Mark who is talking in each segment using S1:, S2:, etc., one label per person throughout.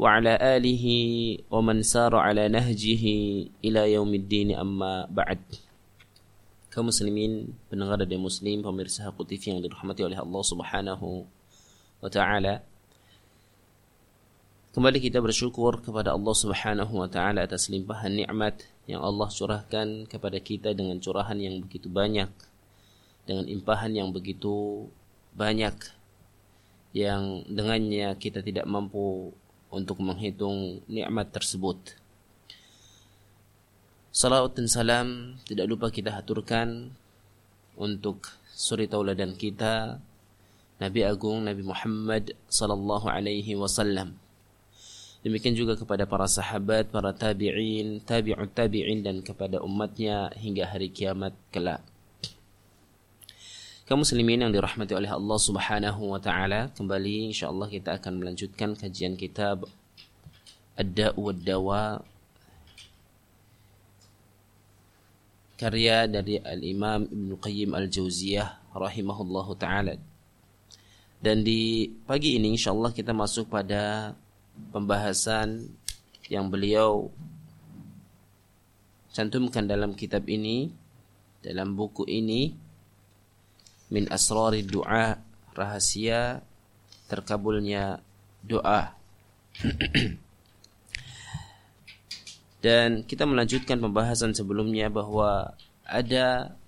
S1: وعلى آله ومن سار على نهجه إلى يوم الدين أما بعد kaum muslimin pendengar dan muslim pemirsa Haku TV yang dirahmati oleh Allah Subhanahu wa taala Kembali kita bersyukur kepada Allah Subhanahu wa taala atas limpahan nikmat yang Allah curahkan kepada kita dengan curahan yang begitu banyak dengan limpahan yang begitu banyak yang dengannya kita tidak mampu untuk menghitung nikmat tersebut. Salawat dan salam tidak lupa kita haturkan untuk suri tauladan kita Nabi Agung Nabi Muhammad sallallahu alaihi wasallam. Demikian juga kepada para sahabat, para tabi'in, tabi'ut tabi'in dan kepada umatnya hingga hari kiamat kelak. Kaum muslimin yang dirahmati oleh Allah Subhanahu wa taala, kembali insyaallah kita akan melanjutkan kajian kitab Ad-Da'u wad-Dawa karya dari Al-Imam Ibn Qayyim Al-Jauziyah rahimahullahu taala. Dan di pagi ini insyaallah kita masuk pada pembahasan yang beliau cantumkan dalam kitab ini dalam buku ini min asrari doa rahasia terkabulnya doa. Dan kita melanjutkan pembahasan sebelumnya bahwa ada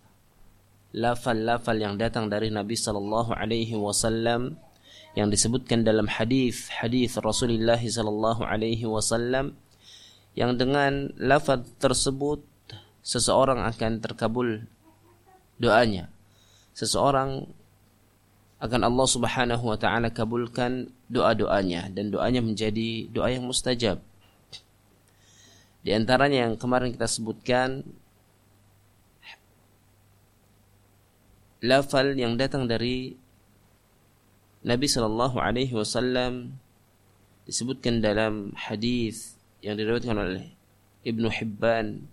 S1: lafal-lafal yang datang dari Nabi sallallahu alaihi wasallam yang disebutkan dalam hadis hadis Rasulullah sallallahu alaihi wasallam yang dengan lafaz tersebut seseorang akan terkabul doanya seseorang akan Allah Subhanahu wa taala kabulkan doa-doanya dan doanya menjadi doa yang mustajab. Di antaranya yang kemarin kita sebutkan lafal yang datang dari Nabi sallallahu alaihi wasallam disebutkan dalam hadis yang diriwayatkan oleh Ibnu Hibban,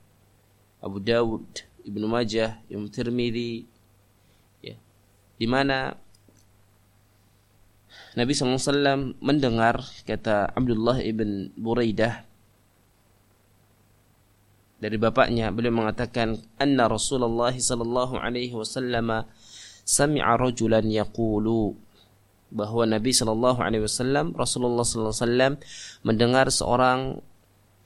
S1: Abu Dawud, Ibnu Majah, Imam Tirmidzi di mana Nabi SAW mendengar kata Abdullah ibn Buraidah dari bapaknya. Beliau mengatakan anna Rasulullah sallallahu alaihi wasallam sami'a rajulan yaqulu. Bahwa Nabi sallallahu alaihi wasallam Rasulullah sallallahu alaihi wasallam mendengar seorang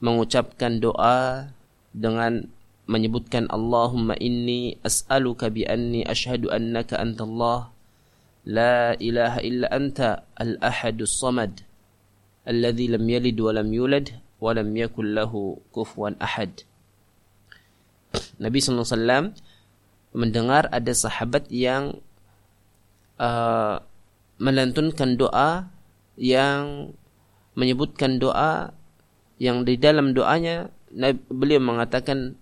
S1: mengucapkan doa dengan menyebutkan Allahumma inni as'aluka bi anni ashhadu annaka anta Allah la ilaha illa anta al-ahadus samad alladhi lam yalid wa lam yulad wa lam yakul lahu ahad. Nabi SAW mendengar ada sahabat yang uh, melantunkan doa yang menyebutkan doa yang di dalam doanya beliau mengatakan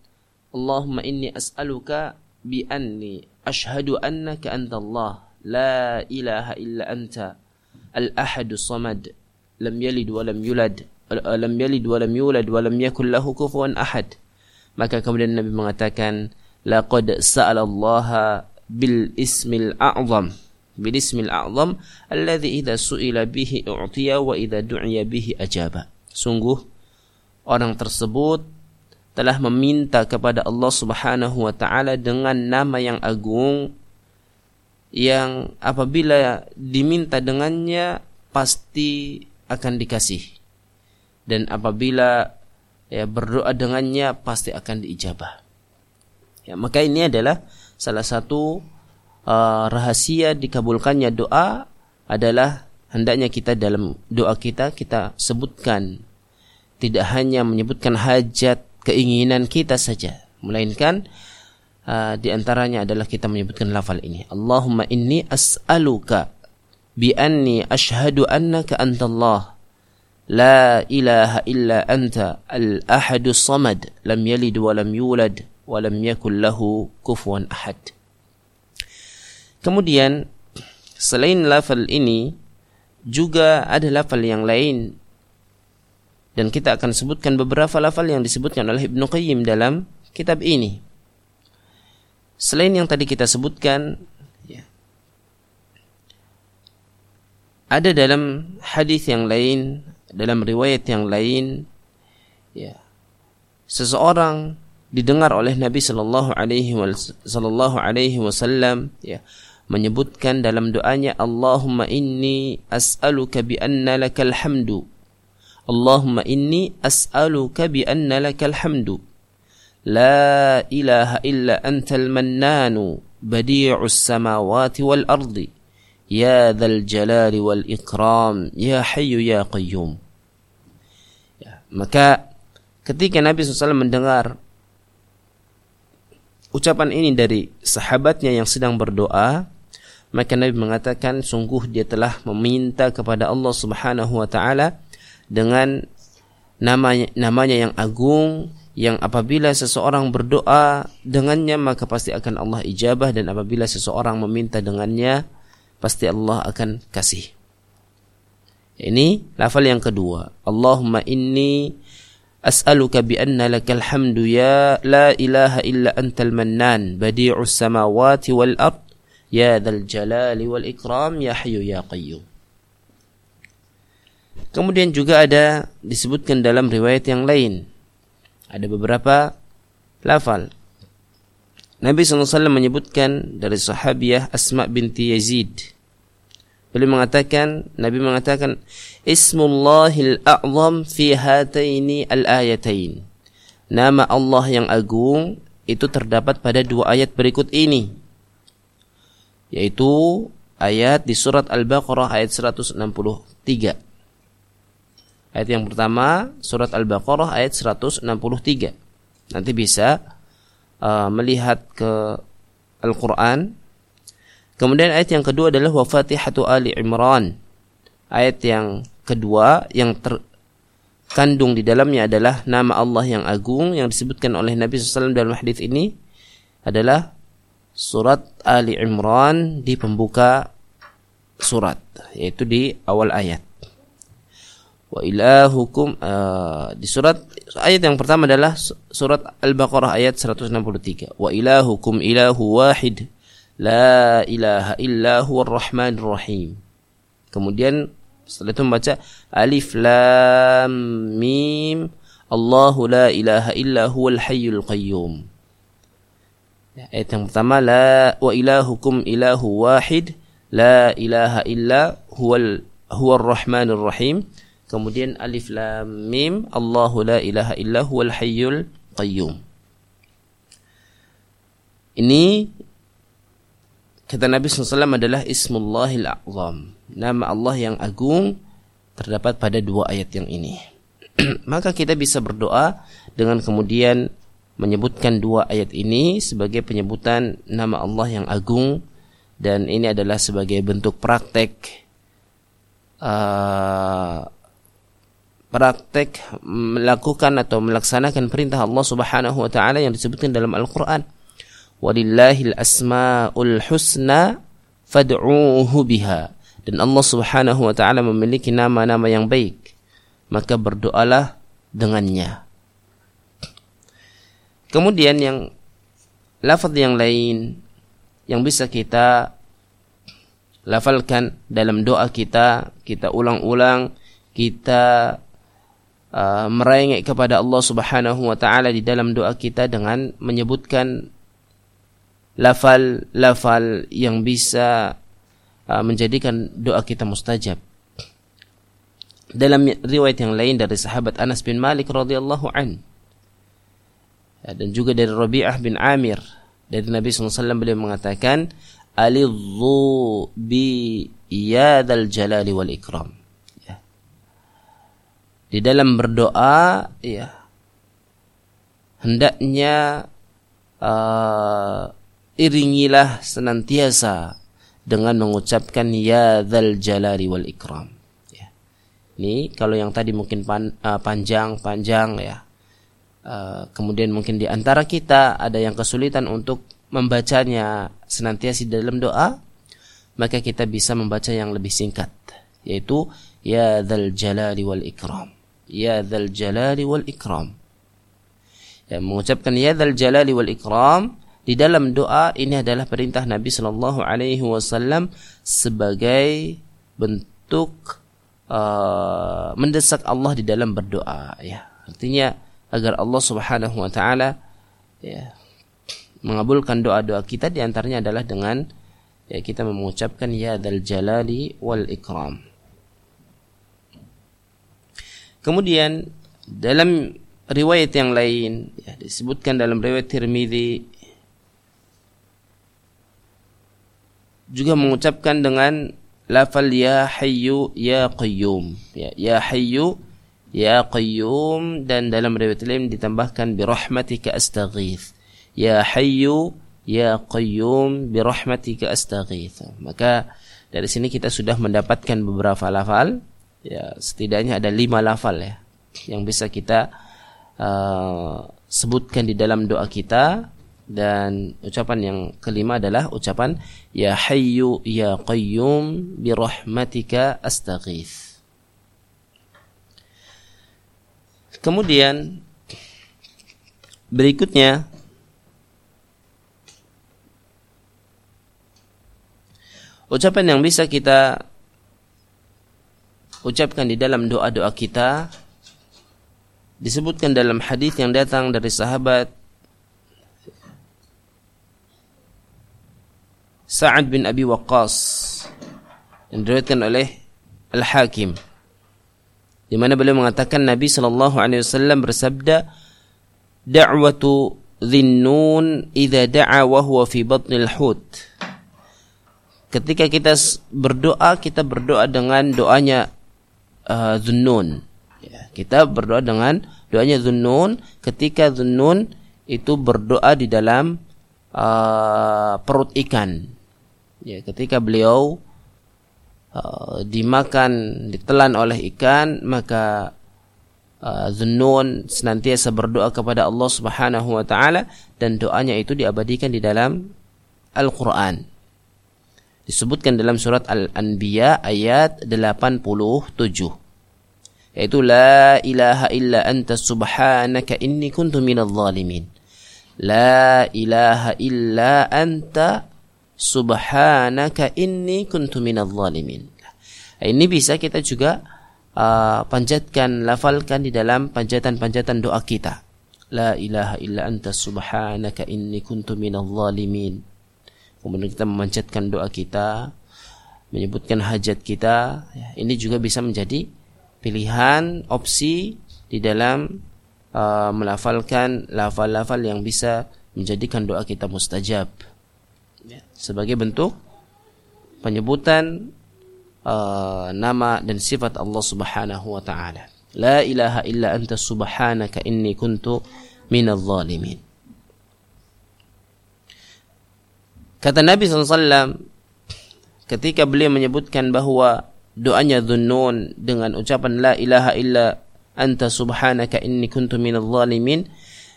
S1: Allahumma inni as'aluka bi anni ashhadu annaka anta Allah la ilaha illa anta al-ahadu samad lam yalid wa lam yulad lam yalid wa lam yulad wa lam yakul lahu kufuwan ahad maka kemudian Nabi mengatakan laqad sa'ala Allah bil ismil a'zam bil ismil a'zam alladhi idza su'ila bihi u'tiya wa idza du'iya bihi ajaba. Sungguh orang tersebut telah meminta kepada Allah Subhanahu wa taala dengan nama yang agung yang apabila diminta dengannya pasti akan dikasih dan apabila ya berdoa dengannya pasti akan diijabah. Ya, maka ini adalah salah satu uh, rahasia dikabulkannya doa adalah hendaknya kita dalam doa kita kita sebutkan tidak hanya menyebutkan hajat keinginan kita saja. Melainkan uh, di antaranya adalah kita menyebutkan lafal ini. Allahumma inni as'aluka bi anni ashhadu annaka antallah. La ilaha illa anta al-ahadu samad. Lam yalid wa lam yulad wa lam yakul lahu kufuwan ahad. Kemudian selain lafal ini juga ada lafal yang lain dan kita akan sebutkan beberapa lafal yang disebutkan oleh Ibnu Qayyim dalam kitab ini. Selain yang tadi kita sebutkan ya, ada dalam hadis yang lain dalam riwayat yang lain ya seseorang didengar oleh Nabi sallallahu alaihi sallallahu alaihi wasallam ya menyebutkan dalam doanya Allahumma inni as'aluka bi anna lakal hamdu Allahumma inni as'aluka bi anna lakal hamdu. La ilaha illa antal mannanu badi'us samawati wal ardi. Ya dzal jalali wal ikram ya hayyu ya qayyum. Maka ketika Nabi SAW mendengar ucapan ini dari sahabatnya yang sedang berdoa, maka Nabi mengatakan sungguh dia telah meminta kepada Allah Subhanahu wa taala dengan namanya namanya yang agung yang apabila seseorang berdoa dengannya maka pasti akan Allah ijabah dan apabila seseorang meminta dengannya pasti Allah akan kasih. Ini lafal yang kedua. Allahumma inni as'aluka bi anna lakal hamdu ya la ilaha illa antal mannan badi'us samawati wal ard ya dzal jalali wal ikram ya hayyu ya qayyum. Kemudian juga ada disebutkan dalam riwayat yang lain. Ada beberapa lafal. Nabi SAW menyebutkan dari sahabiah Asma binti Yazid Beliau mengatakan, Nabi mengatakan, Ismullahil a'zam fi hataini al-ayatain. Nama Allah yang agung itu terdapat pada dua ayat berikut ini. Yaitu ayat di surat Al-Baqarah ayat 163. Ayat yang pertama, surat Al-Baqarah ayat 163. Nanti bisa uh, melihat ke Al-Quran Kemudian ayat yang kedua adalah wa Fatihatu Ali Imran. Ayat yang kedua yang terkandung di dalamnya adalah nama Allah yang agung yang disebutkan oleh Nabi SAW dalam hadis ini adalah surat Ali Imran di pembuka surat yaitu di awal ayat. Wa ilahukum uh, di surat ayat yang pertama adalah surat Al-Baqarah ayat 163. Wa ilahukum ilahu wahid La ilaha illa huwa rahman rahim. Kemudian setelah itu membaca alif lam mim Allahu la ilaha illa huwal hayyul qayyum. Ya, ayat yang pertama la wa ilahukum ilahu wahid la ilaha illa huwal huwar rahmanur rahim. Kemudian alif lam mim Allahu la ilaha illa huwal hayyul qayyum. Ini Kata Nabi SAW adalah Ismullahil A'zam. Nama Allah yang agung terdapat pada dua ayat yang ini. Maka kita bisa berdoa dengan kemudian menyebutkan dua ayat ini sebagai penyebutan nama Allah yang agung dan ini adalah sebagai bentuk praktek uh, praktek melakukan atau melaksanakan perintah Allah Subhanahu wa taala yang disebutkan dalam Al-Qur'an. Walillahil asmaul husna fad'uuhu biha. Dan Allah Subhanahu wa taala memiliki nama-nama yang baik. Maka berdoalah dengannya. Kemudian yang lafaz yang lain yang bisa kita lafalkan dalam doa kita kita ulang-ulang kita uh, merengek kepada Allah Subhanahu wa taala di dalam doa kita dengan menyebutkan lafal-lafal yang bisa uh, menjadikan doa kita mustajab. Dalam riwayat yang lain dari sahabat Anas bin Malik radhiyallahu an ya, dan juga dari Rabi'ah bin Amir dari Nabi SAW beliau mengatakan alidhu bi jalali wal ikram. Di dalam berdoa ya hendaknya uh, iringilah senantiasa dengan mengucapkan ya dzal jalali wal ikram. Ya. Ini kalau yang tadi mungkin pan, uh, panjang panjang ya. Uh, kemudian mungkin di antara kita ada yang kesulitan untuk membacanya senantiasa dalam doa, maka kita bisa membaca yang lebih singkat yaitu ya dzal jalali wal ikram. Ya dzal jalali wal ikram. Ya, mengucapkan ya dzal jalali wal ikram di dalam doa ini adalah perintah Nabi Shallallahu Alaihi Wasallam sebagai bentuk uh, mendesak Allah di dalam berdoa. Ya, artinya agar Allah Subhanahu Wa Taala ya mengabulkan doa-doa kita di antaranya adalah dengan ya kita mengucapkan ya dal jalali wal ikram. Kemudian dalam riwayat yang lain ya, disebutkan dalam riwayat Tirmidzi juga mengucapkan dengan lafal ya hayyu ya qayyum. Ya ya hayyu ya qayyum. Dan dalam riwayat lain ditambahkan bi rahmatika astaghith. Ya hayyu ya qayyum bi rahmatika astaghith. Maka dari sini kita sudah mendapatkan beberapa lafal ya setidaknya ada lima lafal ya yang bisa kita uh, sebutkan di dalam doa kita dan ucapan yang kelima adalah ucapan ya hayyu ya qayyum bi rahmatika astaghith. Kemudian berikutnya ucapan yang bisa kita ucapkan di dalam doa-doa kita. Disebutkan dalam hadis yang datang dari sahabat Sa'ad bin Abi Waqqas yang diriwayatkan oleh Al-Hakim di mana beliau mengatakan Nabi sallallahu alaihi wasallam bersabda da'watu dhinnun idza da'a wa huwa fi batnil hut. Ketika kita berdoa kita berdoa dengan doanya uh, dhunnun ya, kita berdoa dengan doanya dhunnun ketika dhunnun itu berdoa di dalam uh, perut ikan. Ya ketika beliau uh, dimakan ditelan oleh ikan maka uh, Zunnun senantiasa berdoa kepada Allah Subhanahu wa taala dan doanya itu diabadikan di dalam Al-Qur'an. Disebutkan dalam surat Al-Anbiya ayat 87 yaitu la ilaha illa anta subhanaka inni kuntu minadh zalimin. La ilaha illa anta subhanaka inni kuntu minadh zalimin. Ini bisa kita juga uh, panjatkan, lafalkan di dalam panjatan-panjatan doa kita. La ilaha illa anta subhanaka inni kuntu minadh zalimin. Kemudian kita memanjatkan doa kita, menyebutkan hajat kita. Ya, ini juga bisa menjadi pilihan opsi di dalam uh, melafalkan lafal-lafal yang bisa menjadikan doa kita mustajab sebagai bentuk penyebutan uh, nama dan sifat Allah Subhanahu wa taala. La ilaha illa anta subhanaka inni kuntu minadh Kata Nabi SAW ketika beliau menyebutkan bahwa doanya dhunnun dengan ucapan la ilaha illa anta subhanaka inni kuntu minadh zalimin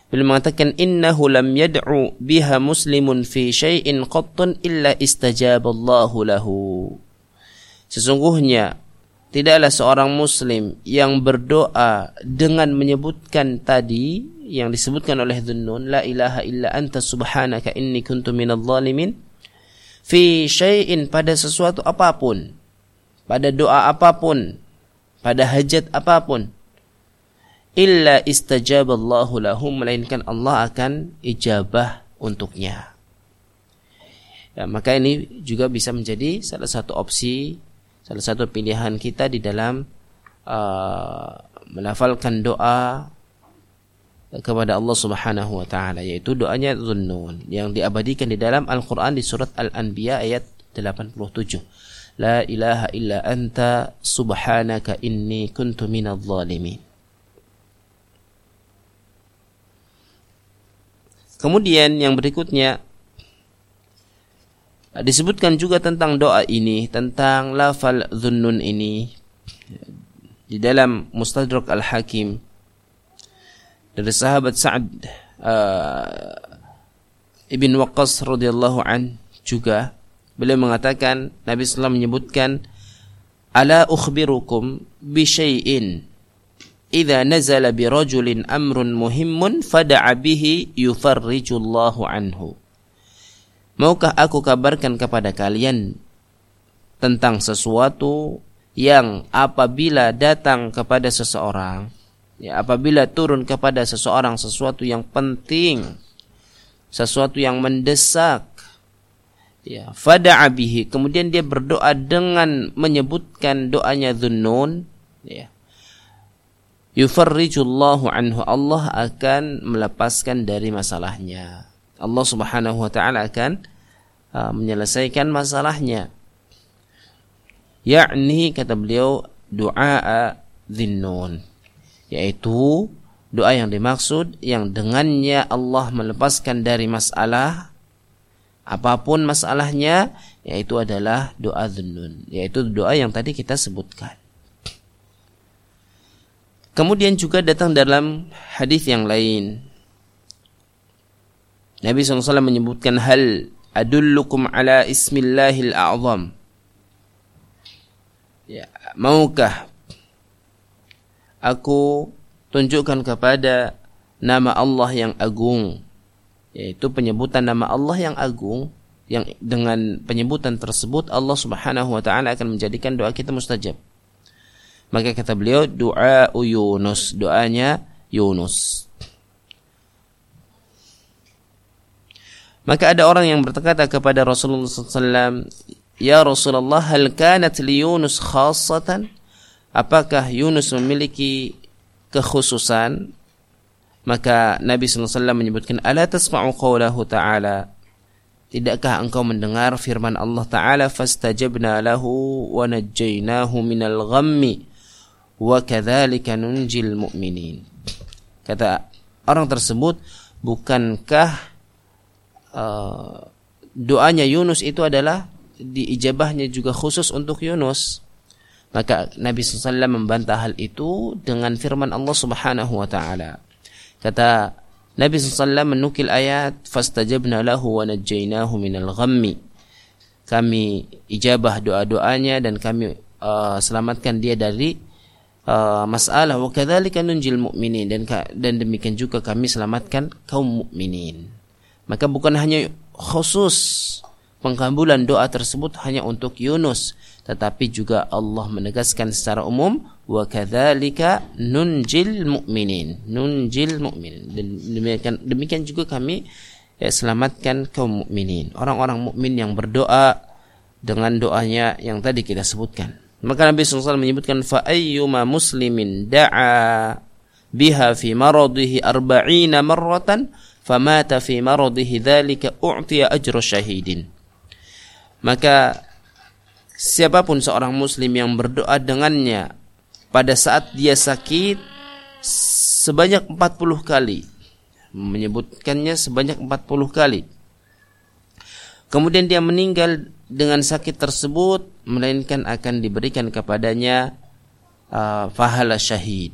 S1: Beliau mengatakan innahu lam yad'u biha muslimun fi syai'in qattun illa istajaballahu lahu. Sesungguhnya tidaklah seorang muslim yang berdoa dengan menyebutkan tadi yang disebutkan oleh Dhunnun la ilaha illa anta subhanaka inni kuntu minadh zalimin fi syai'in pada sesuatu apa pun pada doa apa pun pada hajat apa pun illa istajaballahu lahum melainkan Allah akan ijabah untuknya. Ya, maka ini juga bisa menjadi salah satu opsi, salah satu pilihan kita di dalam uh, melafalkan doa kepada Allah Subhanahu wa taala yaitu doanya Zunnun yang diabadikan di dalam Al-Qur'an di surat Al-Anbiya ayat 87. La ilaha illa anta subhanaka inni kuntu minadh dhalimin. Kemudian yang berikutnya disebutkan juga tentang doa ini, tentang lafal zunnun ini di dalam Mustadrak Al-Hakim dari sahabat Sa'ad uh, Ibn Waqqas radhiyallahu an juga beliau mengatakan Nabi SAW menyebutkan ala ukhbirukum bi syai'in? Idza nazala bi rajulin amrun muhimmun fada'a bihi yufarrijullahu anhu Maukah aku kabarkan kepada kalian tentang sesuatu yang apabila datang kepada seseorang ya apabila turun kepada seseorang sesuatu yang penting sesuatu yang mendesak ya fada'a bihi. Kemudian dia berdoa dengan menyebutkan doanya dhunnun ya. Yufarrijullahu anhu. Allah akan melepaskan dari masalahnya Allah Subhanahu wa taala akan uh, menyelesaikan masalahnya. Yakni kata beliau doa dhinnun yaitu doa yang dimaksud yang dengannya Allah melepaskan dari masalah apa pun masalahnya yaitu adalah doa dhinnun yaitu doa yang tadi kita sebutkan. Kemudian juga datang dalam hadis yang lain Nabi SAW menyebutkan hal adullukum ala ismillahil a'zam. Ya, maukah aku tunjukkan kepada nama Allah yang agung yaitu penyebutan nama Allah yang agung yang dengan penyebutan tersebut Allah Subhanahu wa taala akan menjadikan doa kita mustajab. Maka kata beliau doa Yunus, doanya Yunus. Maka ada orang yang berkata kepada Rasulullah SAW, Ya Rasulullah, hal kanat li Yunus khasatan? Apakah Yunus memiliki kekhususan? Maka Nabi SAW menyebutkan, Ala tasma'u qawlahu ta'ala. Tidakkah engkau mendengar firman Allah Ta'ala, Fastajabna lahu wa najjaynahu minal ghammi, wa kathalika nunjil mu'minin. Kata orang tersebut, bukankah uh, doanya Yunus itu adalah diijabahnya juga khusus untuk Yunus. Maka Nabi SAW membantah hal itu dengan firman Allah Subhanahu wa taala. Kata Nabi SAW menukil ayat fastajabna lahu wa najjaynahu minal ghammi. Kami ijabah doa-doanya dan kami uh, selamatkan dia dari uh, masalah wa kadzalika nunjil mu'minin dan dan demikian juga kami selamatkan kaum mukminin. Maka bukan hanya khusus pengkabulan doa tersebut hanya untuk Yunus, tetapi juga Allah menegaskan secara umum wa kadzalika nunjil mu'minin, nunjil mu'minin. Demikian demikian juga kami ya, selamatkan kaum mukminin, orang-orang mukmin yang berdoa dengan doanya yang tadi kita sebutkan. Maka Nabi SAW menyebutkan fa ayyuma muslimin da'a biha fi maradihi arba'ina marratan famata fi maradihi dzalika u'tiya ajra syahidin. Maka siapa pun seorang muslim yang berdoa dengannya pada saat dia sakit sebanyak 40 kali menyebutkannya sebanyak 40 kali. Kemudian dia meninggal dengan sakit tersebut melainkan akan diberikan kepadanya uh, fahala syahid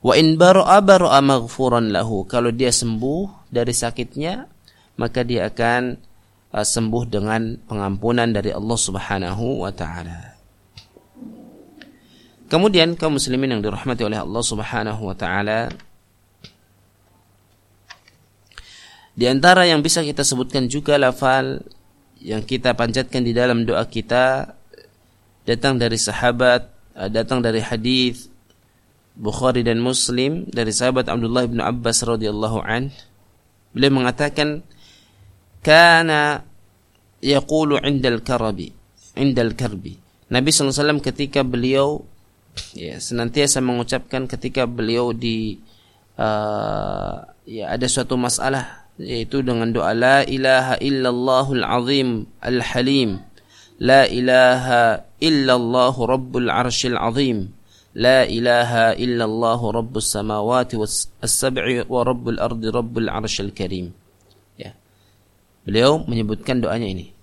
S1: Wa in bara'a bara'a maghfuran lahu. Kalau dia sembuh dari sakitnya, maka dia akan uh, sembuh dengan pengampunan dari Allah Subhanahu wa taala. Kemudian kaum muslimin yang dirahmati oleh Allah Subhanahu wa taala Di antara yang bisa kita sebutkan juga lafal yang kita panjatkan di dalam doa kita datang dari sahabat, uh, datang dari hadis Bukhari dan Muslim dari sahabat Abdullah bin Abbas radhiyallahu an. Beliau mengatakan kana yaqulu indal karabi indal karbi. Nabi SAW ketika beliau ya senantiasa mengucapkan ketika beliau di uh, ya ada suatu masalah yaitu dengan doa la ilaha illallahul azim al halim la ilaha illallah rabbul arshil azim لا إله إلا الله رب السماوات والسبع ورب الأرض رب العرش الكريم ya. Beliau menyebutkan doanya ini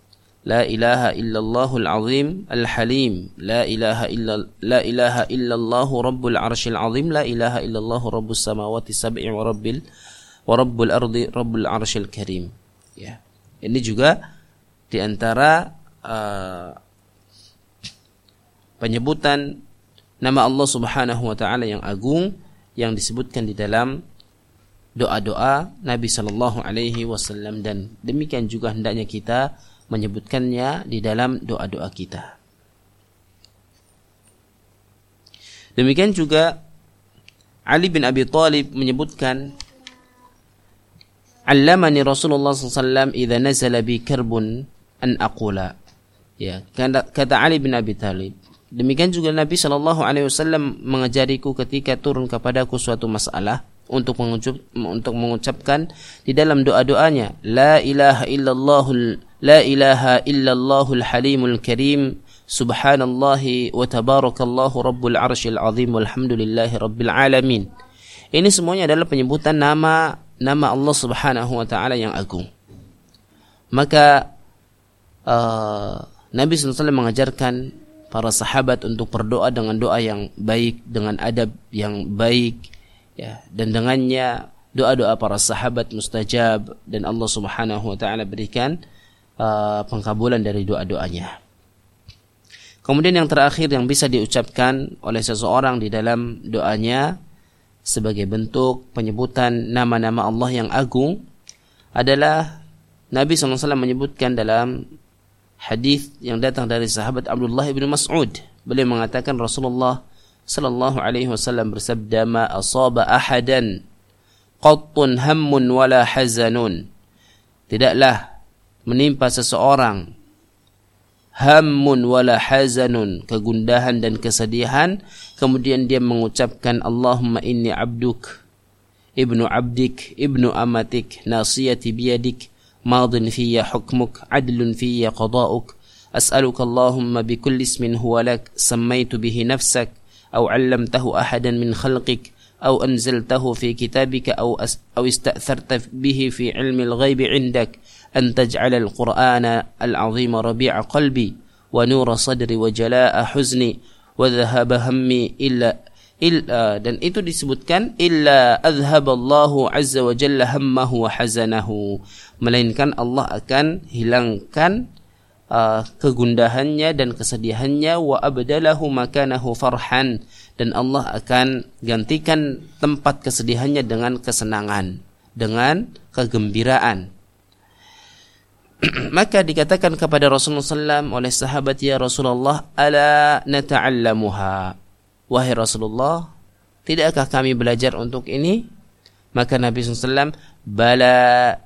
S1: لا إله إلا الله العظيم الحليم لا إله إلا لا إله إلا الله رب العرش العظيم لا إله إلا الله رب السماوات السبع ورب ال ورب الأرض رب العرش الكريم ya ini juga di antara uh, penyebutan nama Allah Subhanahu wa taala yang agung yang disebutkan di dalam doa-doa Nabi Shallallahu alaihi wasallam dan demikian juga hendaknya kita menyebutkannya di dalam doa-doa kita. Demikian juga Ali bin Abi Thalib menyebutkan Allamani Rasulullah SAW idza nazala bi karbun an aqula. Ya, kata Ali bin Abi Thalib. Demikian juga Nabi Shallallahu Alaihi Wasallam mengajariku ketika turun kepadaku suatu masalah untuk mengucap, untuk mengucapkan di dalam doa doanya La ilaha illallahul La ilaha illallahul halimul karim Subhanallahi wa tabarakallahu rabbul arshil azim Walhamdulillahi rabbil alamin Ini semuanya adalah penyebutan nama nama Allah Subhanahu wa taala yang agung. Maka uh, Nabi SAW mengajarkan para sahabat untuk berdoa dengan doa yang baik dengan adab yang baik ya dan dengannya doa-doa para sahabat mustajab dan Allah Subhanahu wa taala berikan uh, pengkabulan dari doa-doanya. Kemudian yang terakhir yang bisa diucapkan oleh seseorang di dalam doanya sebagai bentuk penyebutan nama-nama Allah yang agung adalah Nabi SAW menyebutkan dalam hadis yang datang dari sahabat Abdullah bin Mas'ud. Beliau mengatakan Rasulullah sallallahu alaihi wasallam bersabda ma asaba ahadan qattun hammun wala hazanun. Tidaklah menimpa seseorang hammun wala hazanun kegundahan dan kesedihan kemudian dia mengucapkan Allahumma inni abduk ibnu abdik ibnu amatik nasiyati biyadik madin fiyya hukmuk adlun fiyya qada'uk as'aluka Allahumma bikulli ismin huwa lak sammaitu bihi nafsak أو علمته أحدا من خلقك أو أنزلته في كتابك أو, أو استأثرت به في علم الغيب عندك. أن تجعل القرآن العظيم ربيع قلبي ونور صدري وجلاء حزني وذهب همي إلا illa dan itu disebutkan illa azhaballahu azza wa jalla hammahu wa hazanahu. Melainkan Allah akan hilangkan uh, kegundahannya dan kesedihannya wa abdalahu makanahu farhan. Dan Allah akan gantikan tempat kesedihannya dengan kesenangan dengan kegembiraan. Maka dikatakan kepada Rasulullah SAW oleh sahabat ya Rasulullah ala nata'allamuha wahai Rasulullah tidakkah kami belajar untuk ini? Maka Nabi SAW bala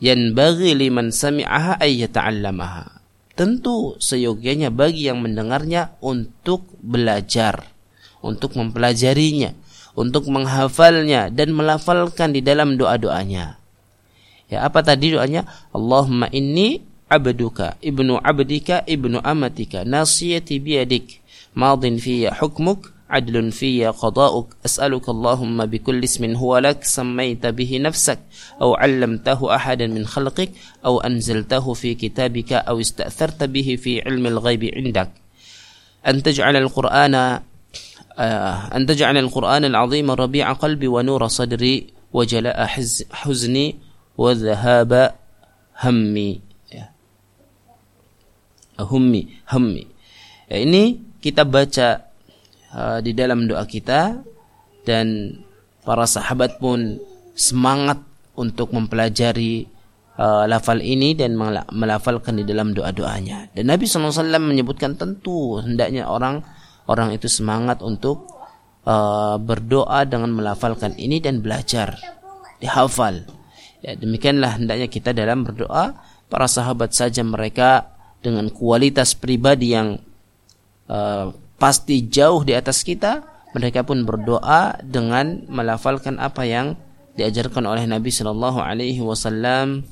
S1: yanbaghi liman sami'aha ay tentu seyogianya bagi yang mendengarnya untuk belajar untuk mempelajarinya untuk menghafalnya dan melafalkan di dalam doa-doanya. Ya, apa tadi doanya? Allahumma inni abduka ibnu abdika ibnu amatika nasiyati biyadik madin fiyya hukmuk عدل في قضاؤك. أسألك اللهم بكل اسم هو لك سميت به نفسك أو علمته أحدا من خلقك أو أنزلته في كتابك أو استأثرت به في علم الغيب عندك. أن تجعل القرآن أن تجعل القرآن العظيم ربيع قلبي ونور صدري وجلاء حزني hammi ya. hummi hammi ya, ini kita baca uh, di dalam doa kita dan para sahabat pun semangat untuk mempelajari uh, lafal ini dan melafalkan di dalam doa-doanya. Dan Nabi SAW menyebutkan tentu hendaknya orang orang itu semangat untuk uh, berdoa dengan melafalkan ini dan belajar dihafal Ya, demikianlah hendaknya kita dalam berdoa. Para sahabat saja mereka dengan kualitas pribadi yang uh, pasti jauh di atas kita, mereka pun berdoa dengan melafalkan apa yang diajarkan oleh Nabi Shallallahu Alaihi Wasallam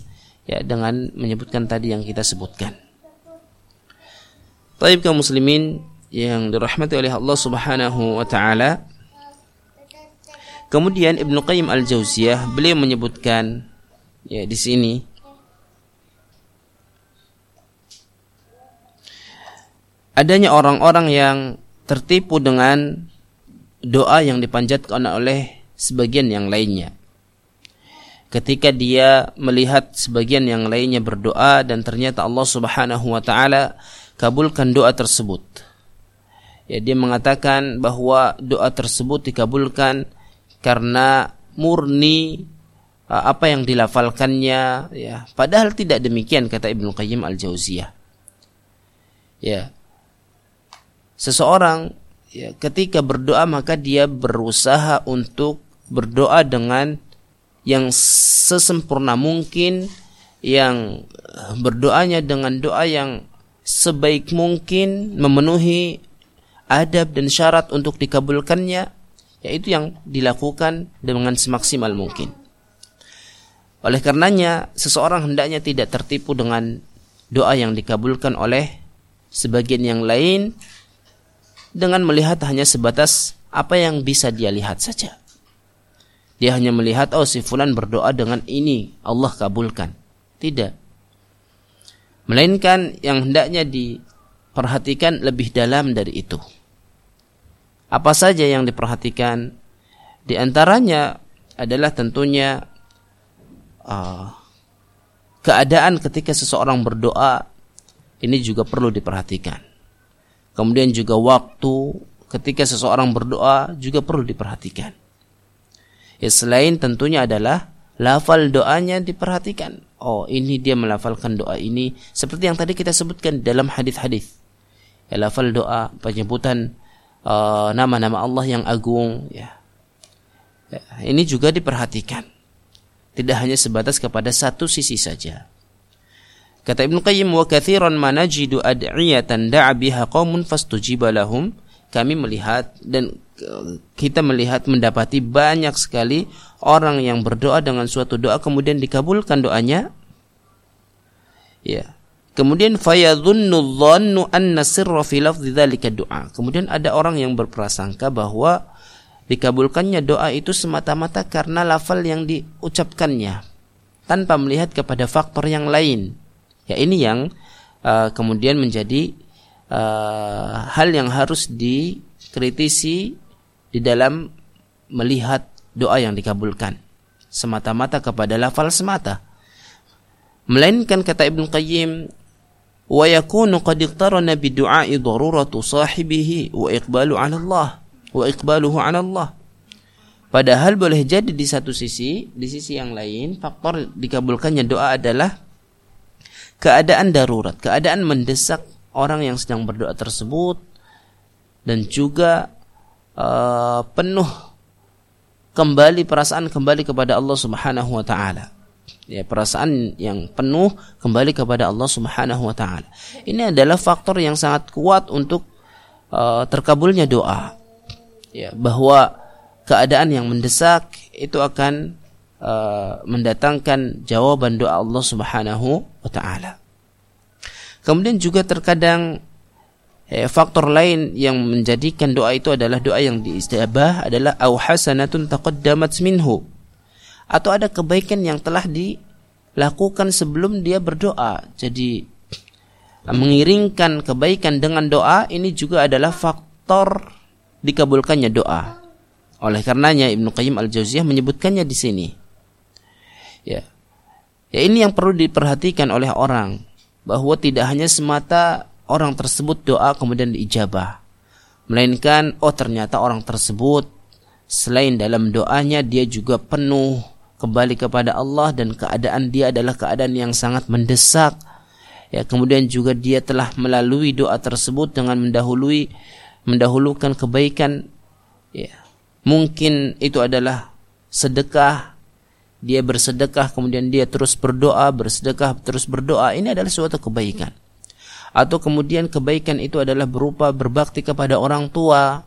S1: ya dengan menyebutkan tadi yang kita sebutkan. Taib kaum muslimin yang dirahmati oleh Allah Subhanahu wa taala. Kemudian Ibnu Qayyim Al-Jauziyah beliau menyebutkan ya di sini adanya orang-orang yang tertipu dengan doa yang dipanjatkan oleh sebagian yang lainnya. Ketika dia melihat sebagian yang lainnya berdoa dan ternyata Allah Subhanahu wa taala kabulkan doa tersebut. Ya, dia mengatakan bahwa doa tersebut dikabulkan karena murni uh, apa yang dilafalkannya ya padahal tidak demikian kata Ibnu Qayyim Al-Jauziyah ya seseorang ya, ketika berdoa maka dia berusaha untuk berdoa dengan yang sesempurna mungkin yang berdoanya dengan doa yang sebaik mungkin memenuhi adab dan syarat untuk dikabulkannya yaitu yang dilakukan dengan semaksimal mungkin. Oleh karenanya, seseorang hendaknya tidak tertipu dengan doa yang dikabulkan oleh sebagian yang lain dengan melihat hanya sebatas apa yang bisa dia lihat saja. Dia hanya melihat, oh si fulan berdoa dengan ini, Allah kabulkan. Tidak. Melainkan yang hendaknya diperhatikan lebih dalam dari itu. Apa saja yang diperhatikan? Di antaranya adalah tentunya uh, keadaan ketika seseorang berdoa ini juga perlu diperhatikan. Kemudian juga waktu ketika seseorang berdoa juga perlu diperhatikan. Ya selain tentunya adalah lafal doanya diperhatikan. Oh, ini dia melafalkan doa ini seperti yang tadi kita sebutkan dalam hadis-hadis. Ya lafal doa penyebutan Eh, nama-nama uh, Allah yang agung ya. ya. Ini juga diperhatikan. Tidak hanya sebatas kepada satu sisi saja. Kata Ibnu Qayyim wa katsiran ma najidu ad'iyatan da'a biha qaumun fastujiba lahum. Kami melihat dan eh, kita melihat mendapati banyak sekali orang yang berdoa dengan suatu doa kemudian dikabulkan doanya. Ya. Kemudian fayadhunnu dhannu anna sirra fi lafdhi dzalika du'a. Kemudian ada orang yang berprasangka bahwa dikabulkannya doa itu semata-mata karena lafal yang diucapkannya tanpa melihat kepada faktor yang lain. Ya ini yang uh, kemudian menjadi uh, hal yang harus dikritisi di dalam melihat doa yang dikabulkan semata-mata kepada lafal semata. Melainkan kata Ibn Qayyim wa yakunu qad iqtarana bi du'a'i daruratu sahibihi wa iqbalu 'ala Allah wa iqbaluhu 'ala Allah. Padahal boleh jadi di satu sisi di sisi yang lain faktor dikabulkannya doa adalah keadaan darurat, keadaan mendesak orang yang sedang berdoa tersebut dan juga uh, penuh kembali perasaan kembali kepada Allah Subhanahu wa taala ya perasaan yang penuh kembali kepada Allah Subhanahu wa taala. Ini adalah faktor yang sangat kuat untuk uh, terkabulnya doa. Ya, bahwa keadaan yang mendesak itu akan uh, mendatangkan jawaban doa Allah Subhanahu wa taala. Kemudian juga terkadang eh, faktor lain yang menjadikan doa itu adalah doa yang diistabah adalah au hasanatun taqaddamat minhu atau ada kebaikan yang telah dilakukan sebelum dia berdoa. Jadi mengiringkan kebaikan dengan doa ini juga adalah faktor dikabulkannya doa. Oleh karenanya Ibnu Qayyim Al-Jauziyah menyebutkannya di sini. Ya. Ya ini yang perlu diperhatikan oleh orang bahwa tidak hanya semata orang tersebut doa kemudian diijabah. Melainkan oh ternyata orang tersebut selain dalam doanya dia juga penuh kembali kepada Allah dan keadaan dia adalah keadaan yang sangat mendesak. Ya, kemudian juga dia telah melalui doa tersebut dengan mendahului mendahulukan kebaikan. Ya. Mungkin itu adalah sedekah. Dia bersedekah kemudian dia terus berdoa, bersedekah terus berdoa. Ini adalah suatu kebaikan. Atau kemudian kebaikan itu adalah berupa berbakti kepada orang tua,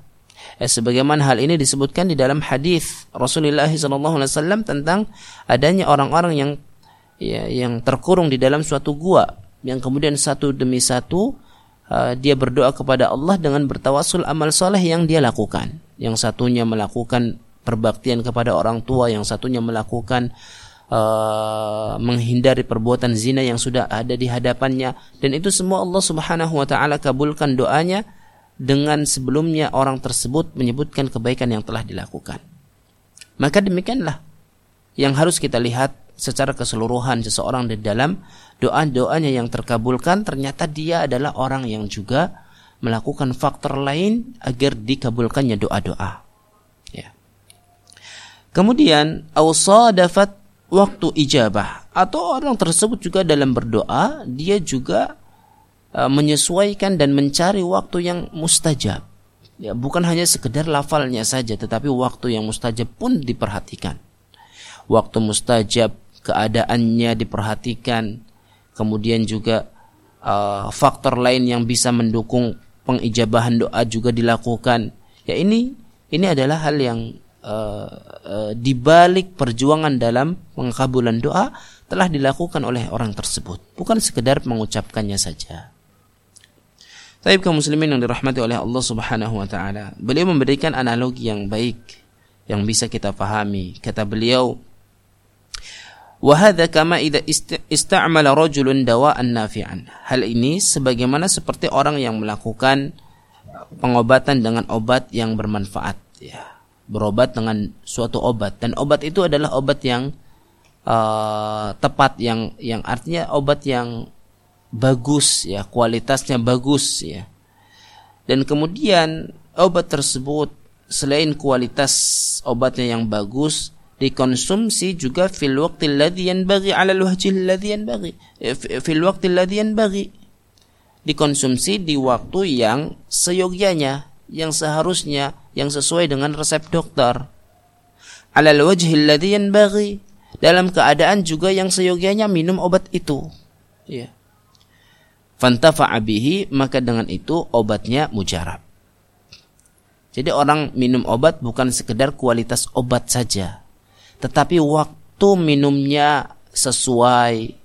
S1: Eh, sebagaimana hal ini disebutkan di dalam hadis Rasulullah SAW tentang adanya orang-orang yang ya, yang terkurung di dalam suatu gua yang kemudian satu demi satu uh, dia berdoa kepada Allah dengan bertawasul amal soleh yang dia lakukan. Yang satunya melakukan perbaktian kepada orang tua, yang satunya melakukan uh, menghindari perbuatan zina yang sudah ada di hadapannya dan itu semua Allah Subhanahu wa taala kabulkan doanya dengan sebelumnya orang tersebut menyebutkan kebaikan yang telah dilakukan. Maka demikianlah yang harus kita lihat secara keseluruhan seseorang di dalam doa-doanya yang terkabulkan ternyata dia adalah orang yang juga melakukan faktor lain agar dikabulkannya doa-doa. Kemudian dapat waktu ijabah atau orang tersebut juga dalam berdoa dia juga uh, menyesuaikan dan mencari waktu yang mustajab. Ya, bukan hanya sekedar lafalnya saja tetapi waktu yang mustajab pun diperhatikan. Waktu mustajab keadaannya diperhatikan, kemudian juga uh, faktor lain yang bisa mendukung pengijabahan doa juga dilakukan. Ya ini ini adalah hal yang uh, uh, dibalik perjuangan dalam pengkabulan doa telah dilakukan oleh orang tersebut, bukan sekedar mengucapkannya saja. Tapi kaum muslimin yang dirahmati oleh Allah Subhanahu wa taala, beliau memberikan analogi yang baik yang bisa kita pahami. Kata beliau, Wahada kama idza ista'mala rajulun dawa'an nafi'an. Hal ini sebagaimana seperti orang yang melakukan pengobatan dengan obat yang bermanfaat ya. Berobat dengan suatu obat. Dan obat itu adalah obat yang uh, tepat yang yang artinya obat yang bagus ya, kualitasnya bagus ya. Dan kemudian obat tersebut selain kualitas obatnya yang bagus dikonsumsi juga fil waqti alladhi yanbaghi ala al-wajhi alladhi yanbaghi eh, fil waqti alladhi yanbaghi. Dikonsumsi di waktu yang seyogyanya yang seharusnya yang sesuai dengan resep dokter ala al-wajhi alladhi yanbaghi. Dalam keadaan juga yang seyogyanya minum obat itu. Ya fantafa'a bihi maka dengan itu obatnya mujarab. Jadi orang minum obat bukan sekedar kualitas obat saja. Tetapi waktu minumnya sesuai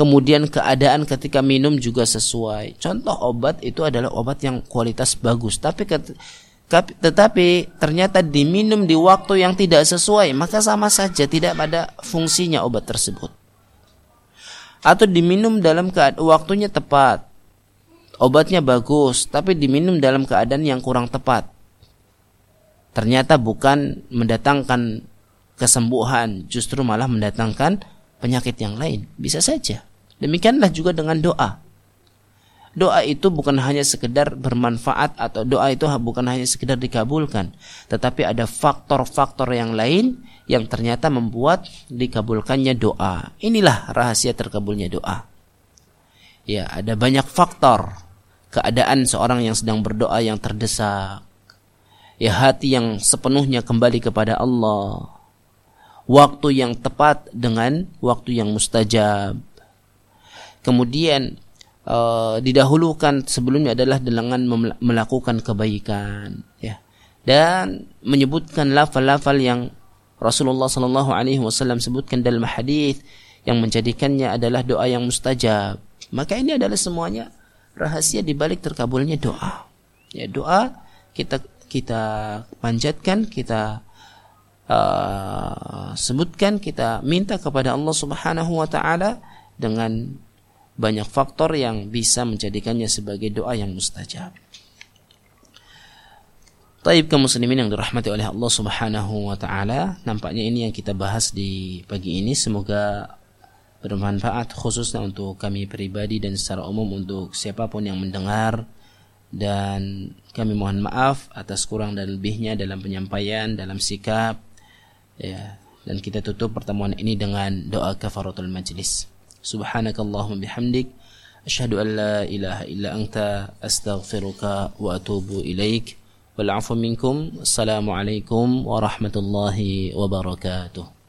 S1: kemudian keadaan ketika minum juga sesuai. Contoh obat itu adalah obat yang kualitas bagus. Tapi tetapi ternyata diminum di waktu yang tidak sesuai maka sama saja tidak pada fungsinya obat tersebut. Atau diminum dalam keadaan waktunya tepat. Obatnya bagus tapi diminum dalam keadaan yang kurang tepat. Ternyata bukan mendatangkan kesembuhan justru malah mendatangkan penyakit yang lain. Bisa saja. Demikianlah juga dengan doa. Doa itu bukan hanya sekedar bermanfaat atau doa itu bukan hanya sekedar dikabulkan, tetapi ada faktor-faktor yang lain yang ternyata membuat dikabulkannya doa. Inilah rahasia terkabulnya doa. Ya, ada banyak faktor keadaan seorang yang sedang berdoa yang terdesak. Ya, hati yang sepenuhnya kembali kepada Allah waktu yang tepat dengan waktu yang mustajab. Kemudian uh, didahulukan sebelumnya adalah dengan melakukan kebaikan, ya. Dan menyebutkan lafal-lafal yang Rasulullah Shallallahu Alaihi Wasallam sebutkan dalam hadis yang menjadikannya adalah doa yang mustajab. Maka ini adalah semuanya rahasia di balik terkabulnya doa. Ya doa kita kita panjatkan, kita uh, sebutkan kita minta kepada Allah Subhanahu wa taala dengan banyak faktor yang bisa menjadikannya sebagai doa yang mustajab. Taib kaum muslimin yang dirahmati oleh Allah Subhanahu wa taala, nampaknya ini yang kita bahas di pagi ini. Semoga bermanfaat khususnya untuk kami pribadi dan secara umum untuk siapa pun yang mendengar. Dan kami mohon maaf atas kurang dan lebihnya dalam penyampaian, dalam sikap ya. Dan kita tutup pertemuan ini dengan doa kafaratul majlis سبحانك اللهم بحمدك أشهد أن لا إله إلا أنت أستغفرك وأتوب إليك والعفو منكم السلام عليكم ورحمة الله وبركاته